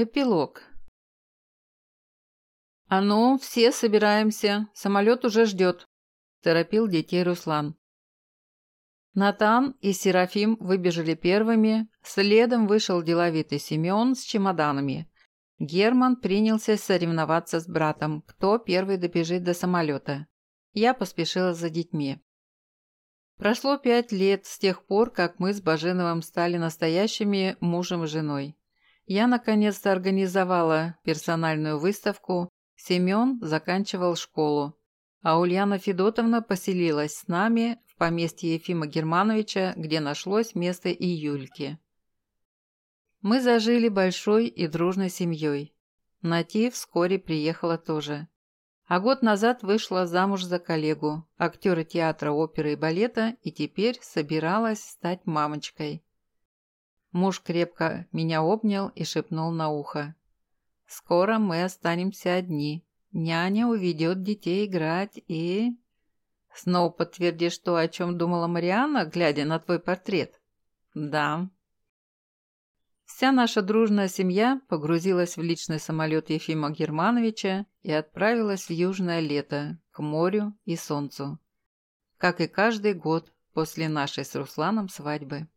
Эпилог. «А ну, все собираемся, самолет уже ждет», – торопил детей Руслан. Натан и Серафим выбежали первыми, следом вышел деловитый Семен с чемоданами. Герман принялся соревноваться с братом, кто первый добежит до самолета. Я поспешила за детьми. Прошло пять лет с тех пор, как мы с Баженовым стали настоящими мужем и женой. Я наконец-то организовала персональную выставку, Семен заканчивал школу, а Ульяна Федотовна поселилась с нами в поместье Ефима Германовича, где нашлось место и Юльки. Мы зажили большой и дружной семьей. Нати вскоре приехала тоже. А год назад вышла замуж за коллегу, актера театра, оперы и балета, и теперь собиралась стать мамочкой. Муж крепко меня обнял и шепнул на ухо. «Скоро мы останемся одни. Няня уведет детей играть и...» «Снова подтвердишь то, о чем думала Марианна, глядя на твой портрет?» «Да». Вся наша дружная семья погрузилась в личный самолет Ефима Германовича и отправилась в южное лето, к морю и солнцу. Как и каждый год после нашей с Русланом свадьбы.